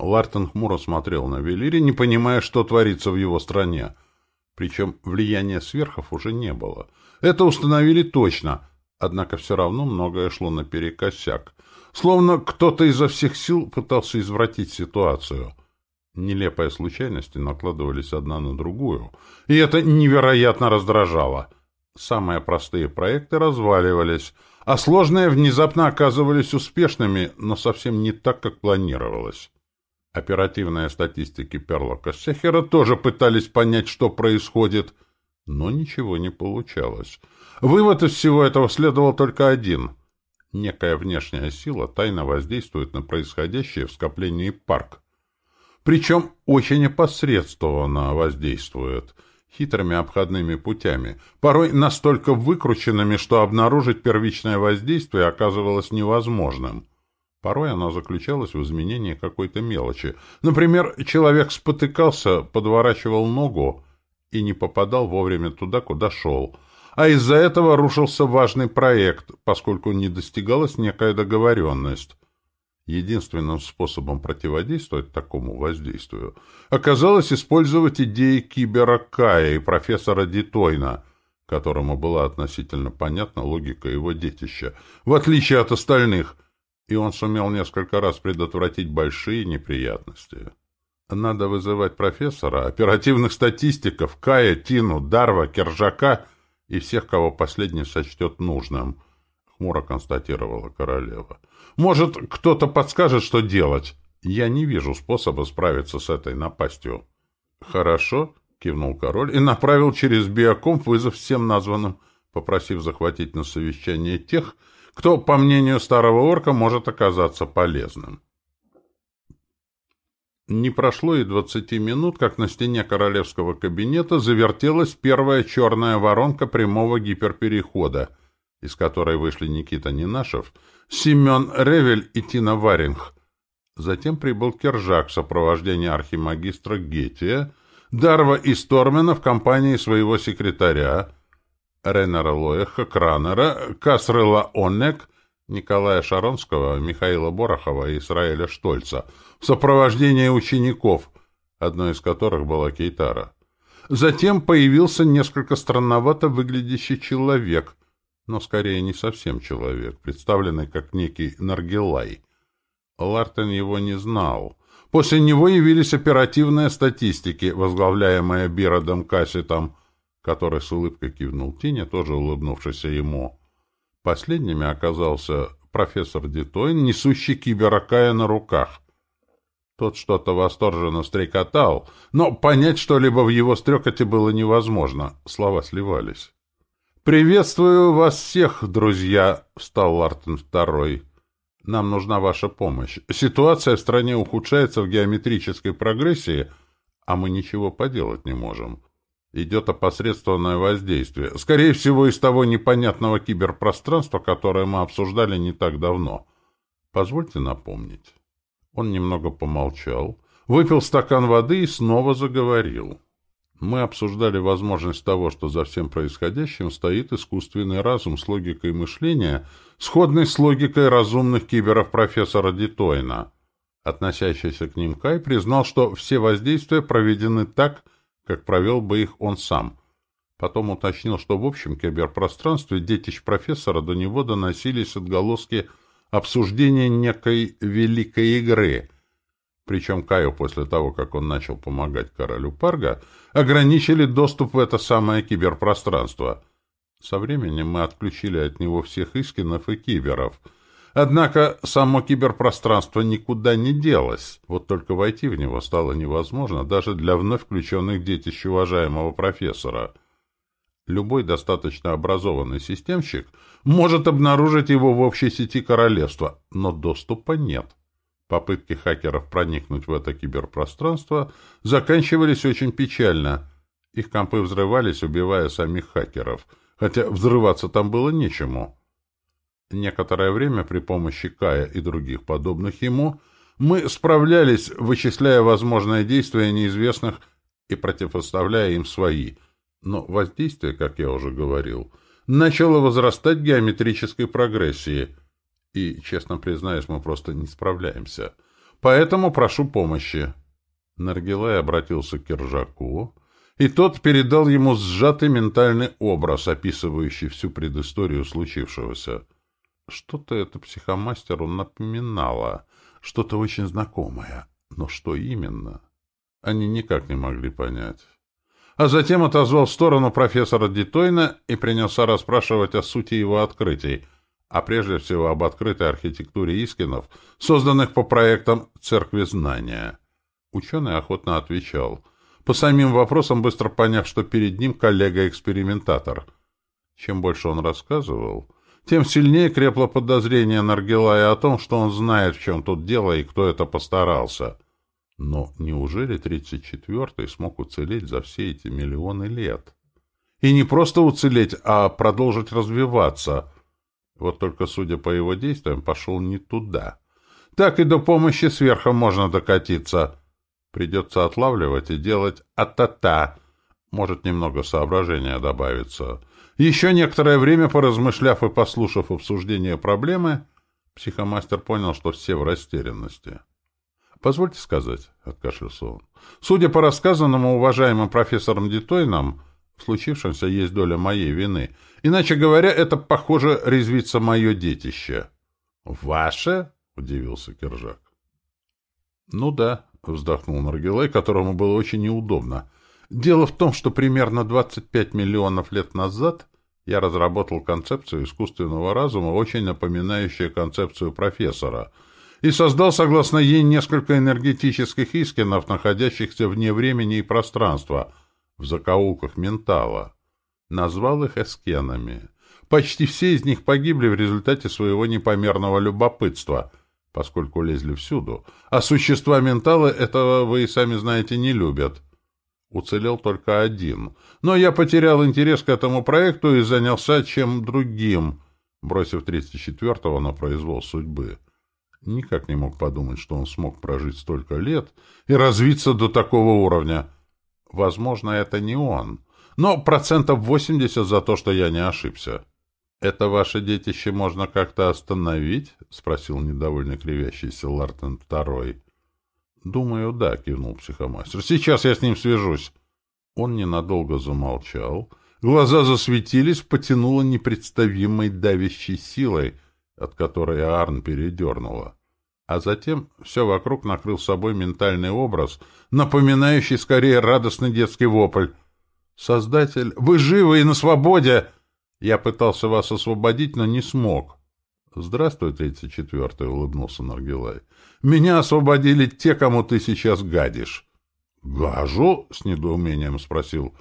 Лартон хмуро смотрел на Велири, не понимая, что творится в его стране. Причем влияния сверхов уже не было. Это установили точно, однако все равно многое шло наперекосяк. Словно кто-то изо всех сил пытался извратить ситуацию. Нелепые случайности накладывались одна на другую, и это невероятно раздражало. Самые простые проекты разваливались, а сложные внезапно оказывались успешными, но совсем не так, как планировалось. Оперативные статистики Перлока Сехера тоже пытались понять, что происходит, но ничего не получалось. Вывод из всего этого следовал только один. Некая внешняя сила тайно воздействует на происходящее в скоплении парк. Причем очень опосредствованно воздействует, хитрыми обходными путями, порой настолько выкрученными, что обнаружить первичное воздействие оказывалось невозможным. Порой оно заключалось в изменении какой-то мелочи. Например, человек спотыкался, подворачивал ногу и не попадал вовремя туда, куда шел. А из-за этого рушился важный проект, поскольку не достигалась некая договоренность. Единственным способом противодействовать такому воздействию оказалось использовать идеи Кибера Кая и профессора Дитойна, которому была относительно понятна логика его детища, в отличие от остальных – и он сумел несколько раз предотвратить большие неприятности. Надо вызывать профессора, оперативных статистиков, Кая, Тину, Дарва, Кержака и всех, кого последний сочтет нужным, — хмуро констатировала королева. Может, кто-то подскажет, что делать? Я не вижу способа справиться с этой напастью. — Хорошо, — кивнул король и направил через биокомп вызов всем названным, попросив захватить на совещание тех, кто, по мнению старого орка, может оказаться полезным. Не прошло и двадцати минут, как на стене королевского кабинета завертелась первая черная воронка прямого гиперперехода, из которой вышли Никита Нинашев, Семен Ревель и Тина Варинг. Затем прибыл Кержак в сопровождении архимагистра Гетия, Дарва и Стормена в компании своего секретаря, Рейнера Лоеха, Кранера, Касрела Оннек, Николая Шаронского, Михаила Борохова и Исраэля Штольца в сопровождении учеников, одной из которых была Кейтара. Затем появился несколько странновато выглядящий человек, но скорее не совсем человек, представленный как некий Наргилай. Лартен его не знал. После него явились оперативные статистики, возглавляемые Биродом Касситом, который с улыбкой кивнул Тине, тоже улыбнувшийся ему. Последними оказался профессор Дитойн, несущий киберакая на руках. Тот что-то восторженно стрекотал, но понять что-либо в его стрекоте было невозможно, слова сливались. «Приветствую вас всех, друзья!» — встал Лартон второй. «Нам нужна ваша помощь. Ситуация в стране ухудшается в геометрической прогрессии, а мы ничего поделать не можем. Идет опосредственное воздействие. Скорее всего, из того непонятного киберпространства, которое мы обсуждали не так давно. Позвольте напомнить. Он немного помолчал, выпил стакан воды и снова заговорил. Мы обсуждали возможность того, что за всем происходящим стоит искусственный разум с логикой мышления, сходной с логикой разумных киберов профессора Дитойна. Относящийся к ним Кай признал, что все воздействия проведены так, как провел бы их он сам. Потом уточнил, что в общем киберпространстве детищ профессора до него доносились отголоски обсуждения некой великой игры. Причем Каю после того, как он начал помогать королю Парга, ограничили доступ в это самое киберпространство. Со временем мы отключили от него всех искинов и киберов — Однако само киберпространство никуда не делось. Вот только войти в него стало невозможно даже для вновь включенных детищ уважаемого профессора. Любой достаточно образованный системщик может обнаружить его в общей сети королевства, но доступа нет. Попытки хакеров проникнуть в это киберпространство заканчивались очень печально. Их компы взрывались, убивая самих хакеров, хотя взрываться там было нечему. Некоторое время при помощи Кая и других подобных ему мы справлялись, вычисляя возможные действия неизвестных и противоставляя им свои. Но воздействие, как я уже говорил, начало возрастать геометрической прогрессии. И, честно признаюсь, мы просто не справляемся. Поэтому прошу помощи. Наргилай обратился к Киржаку, и тот передал ему сжатый ментальный образ, описывающий всю предысторию случившегося. Что-то это психомастеру напоминало, что-то очень знакомое. Но что именно? Они никак не могли понять. А затем отозвал в сторону профессора Дитойна и принялся расспрашивать о сути его открытий, а прежде всего об открытой архитектуре Искинов, созданных по проектам Церкви Знания. Ученый охотно отвечал, по самим вопросам быстро поняв, что перед ним коллега-экспериментатор. Чем больше он рассказывал, тем сильнее крепло подозрение Наргилая о том, что он знает, в чем тут дело и кто это постарался. Но неужели 34-й смог уцелеть за все эти миллионы лет? И не просто уцелеть, а продолжить развиваться. Вот только, судя по его действиям, пошел не туда. Так и до помощи сверху можно докатиться. Придется отлавливать и делать а-та-та. Может, немного соображения добавится. Еще некоторое время, поразмышляв и послушав обсуждение проблемы, психомастер понял, что все в растерянности. «Позвольте сказать», — откашлялся он, — «судя по рассказанному уважаемым профессором Детойном, в случившемся есть доля моей вины. Иначе говоря, это, похоже, резвится мое детище». «Ваше?» — удивился Киржак. «Ну да», — вздохнул Наргилай, которому было очень неудобно. «Дело в том, что примерно 25 миллионов лет назад я разработал концепцию искусственного разума, очень напоминающую концепцию профессора, и создал, согласно ей, несколько энергетических искинов, находящихся вне времени и пространства, в закоулках ментала. Назвал их эскенами. Почти все из них погибли в результате своего непомерного любопытства — поскольку лезли всюду, а существа ментала этого, вы и сами знаете, не любят. Уцелел только один, но я потерял интерес к этому проекту и занялся чем другим, бросив 34-го на произвол судьбы. Никак не мог подумать, что он смог прожить столько лет и развиться до такого уровня. Возможно, это не он, но процентов 80 за то, что я не ошибся. «Это ваше детище можно как-то остановить?» — спросил недовольно кривящийся Лартон Второй. «Думаю, да», — кивнул психомастер. «Сейчас я с ним свяжусь». Он ненадолго замолчал. Глаза засветились, потянуло непредставимой давящей силой, от которой Арн передернула. А затем все вокруг накрыл собой ментальный образ, напоминающий скорее радостный детский вопль. «Создатель, вы живы и на свободе!» Я пытался вас освободить, но не смог. — Здравствуй, тридцать четвертый, — улыбнулся Наргилай. — Меня освободили те, кому ты сейчас гадишь. — Гажу? — с недоумением спросил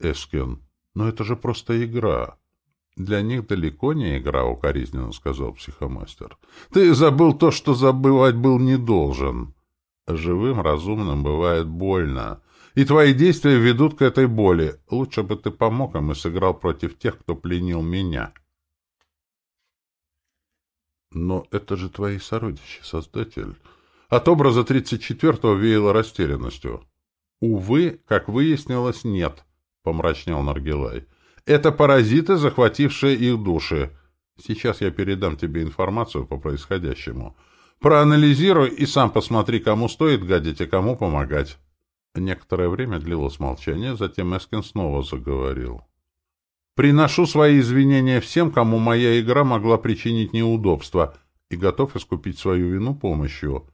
Эскен. — Но это же просто игра. — Для них далеко не игра, — укоризненно сказал психомастер. — Ты забыл то, что забывать был не должен. Живым, разумным бывает больно и твои действия ведут к этой боли. Лучше бы ты помог им и сыграл против тех, кто пленил меня. Но это же твои сородичи, Создатель. От образа 34-го веяло растерянностью. Увы, как выяснилось, нет, помрачнел Наргилай. Это паразиты, захватившие их души. Сейчас я передам тебе информацию по происходящему. Проанализируй и сам посмотри, кому стоит гадить, а кому помогать. Некоторое время длилось молчание, затем Эскин снова заговорил. «Приношу свои извинения всем, кому моя игра могла причинить неудобства, и готов искупить свою вину помощью.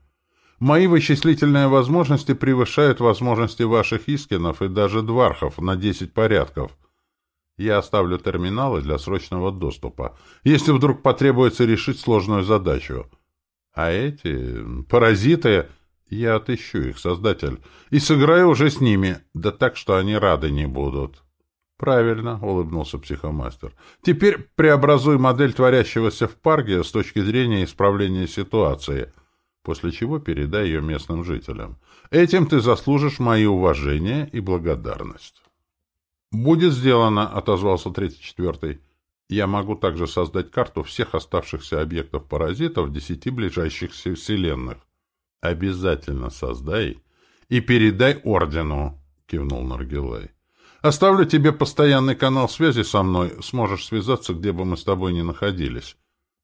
Мои вычислительные возможности превышают возможности ваших Искинов и даже Двархов на десять порядков. Я оставлю терминалы для срочного доступа, если вдруг потребуется решить сложную задачу. А эти паразиты...» Я отыщу их, Создатель, и сыграю уже с ними, да так, что они рады не будут. Правильно, улыбнулся психомастер. Теперь преобразуй модель творящегося в парке с точки зрения исправления ситуации, после чего передай ее местным жителям. Этим ты заслужишь мои уважение и благодарность. Будет сделано, отозвался третий четвертый. Я могу также создать карту всех оставшихся объектов паразитов в десяти ближайшихся вселенных. «Обязательно создай и передай ордену», — кивнул Наргилай. «Оставлю тебе постоянный канал связи со мной, сможешь связаться, где бы мы с тобой ни находились.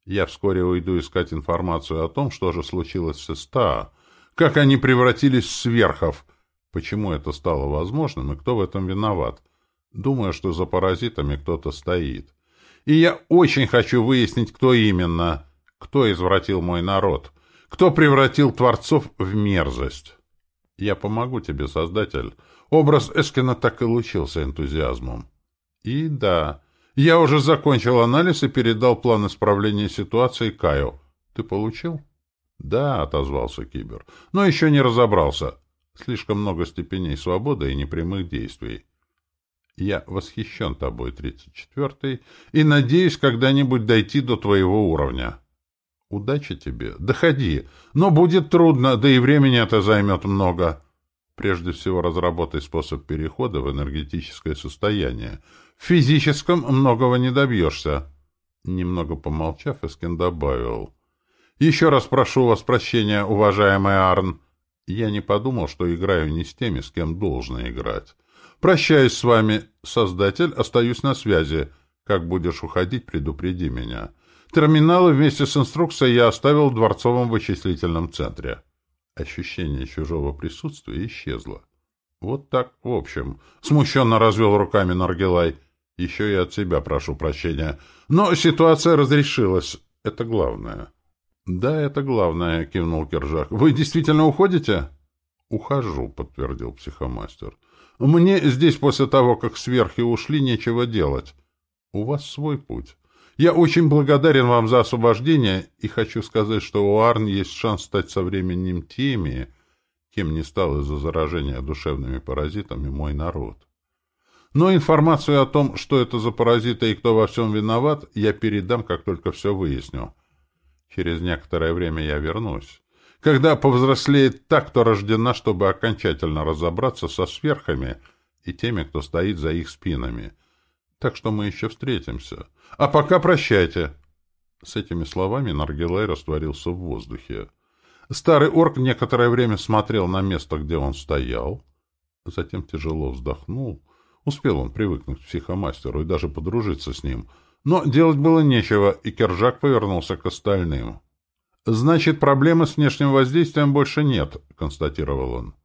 Я вскоре уйду искать информацию о том, что же случилось с СТА. как они превратились в сверхов, почему это стало возможным и кто в этом виноват. Думаю, что за паразитами кто-то стоит. И я очень хочу выяснить, кто именно, кто извратил мой народ, кто превратил творцов в мерзость. Я помогу тебе, Создатель. Образ Эскина так и лучился энтузиазмом. И да, я уже закончил анализ и передал план исправления ситуации Каю. Ты получил? Да, отозвался Кибер, но еще не разобрался. Слишком много степеней свободы и непрямых действий. Я восхищен тобой, тридцать четвертый, и надеюсь когда-нибудь дойти до твоего уровня. Удачи тебе. Доходи. Но будет трудно, да и времени это займет много. Прежде всего разработай способ перехода в энергетическое состояние. В физическом многого не добьешься. Немного помолчав, Эскин добавил. Еще раз прошу вас прощения, уважаемый Арн. Я не подумал, что играю не с теми, с кем должно играть. Прощаюсь с вами, создатель, остаюсь на связи. Как будешь уходить, предупреди меня. Терминалы вместе с инструкцией я оставил в дворцовом вычислительном центре. Ощущение чужого присутствия исчезло. Вот так, в общем. Смущенно развел руками Наргилай. Еще и от себя прошу прощения. Но ситуация разрешилась. Это главное. Да, это главное, кивнул Кержак. Вы действительно уходите? Ухожу, подтвердил психомастер. Мне здесь после того, как сверхи ушли, нечего делать. У вас свой путь. Я очень благодарен вам за освобождение и хочу сказать, что у Арн есть шанс стать со временем теми, кем не стал из-за заражения душевными паразитами мой народ. Но информацию о том, что это за паразиты и кто во всем виноват, я передам, как только все выясню. Через некоторое время я вернусь. Когда повзрослеет та, кто рождена, чтобы окончательно разобраться со сверхами и теми, кто стоит за их спинами — так что мы еще встретимся. А пока прощайте!» С этими словами Наргилай растворился в воздухе. Старый орк некоторое время смотрел на место, где он стоял, затем тяжело вздохнул. Успел он привыкнуть к психомастеру и даже подружиться с ним. Но делать было нечего, и Кержак повернулся к остальным. «Значит, проблемы с внешним воздействием больше нет», — констатировал он.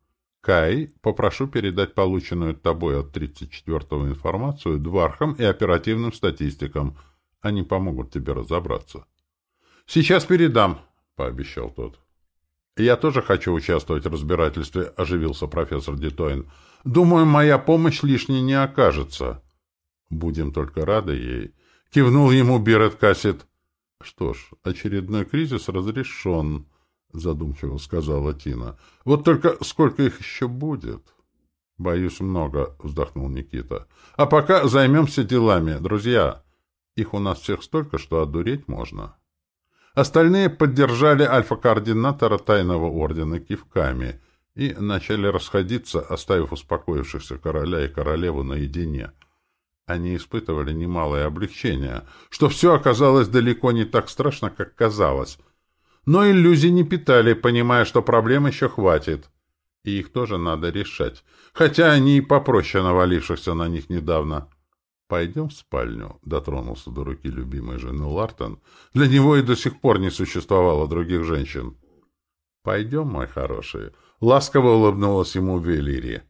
Кай, попрошу передать полученную тобой от 34-го информацию двархам и оперативным статистикам. Они помогут тебе разобраться. — Сейчас передам, — пообещал тот. — Я тоже хочу участвовать в разбирательстве, — оживился профессор Детоин. — Думаю, моя помощь лишней не окажется. — Будем только рады ей. Кивнул ему Бирет Кассет. — Что ж, очередной кризис разрешен. — задумчиво сказала Тина. — Вот только сколько их еще будет? — Боюсь, много, — вздохнул Никита. — А пока займемся делами, друзья. Их у нас всех столько, что одуреть можно. Остальные поддержали альфа-координатора тайного ордена кивками и начали расходиться, оставив успокоившихся короля и королеву наедине. Они испытывали немалое облегчение, что все оказалось далеко не так страшно, как казалось — но иллюзий не питали, понимая, что проблем еще хватит. И их тоже надо решать, хотя они и попроще навалившихся на них недавно. «Пойдем в спальню», — дотронулся до руки любимой жены Лартон. Для него и до сих пор не существовало других женщин. «Пойдем, мой хороший», — ласково улыбнулась ему Велири.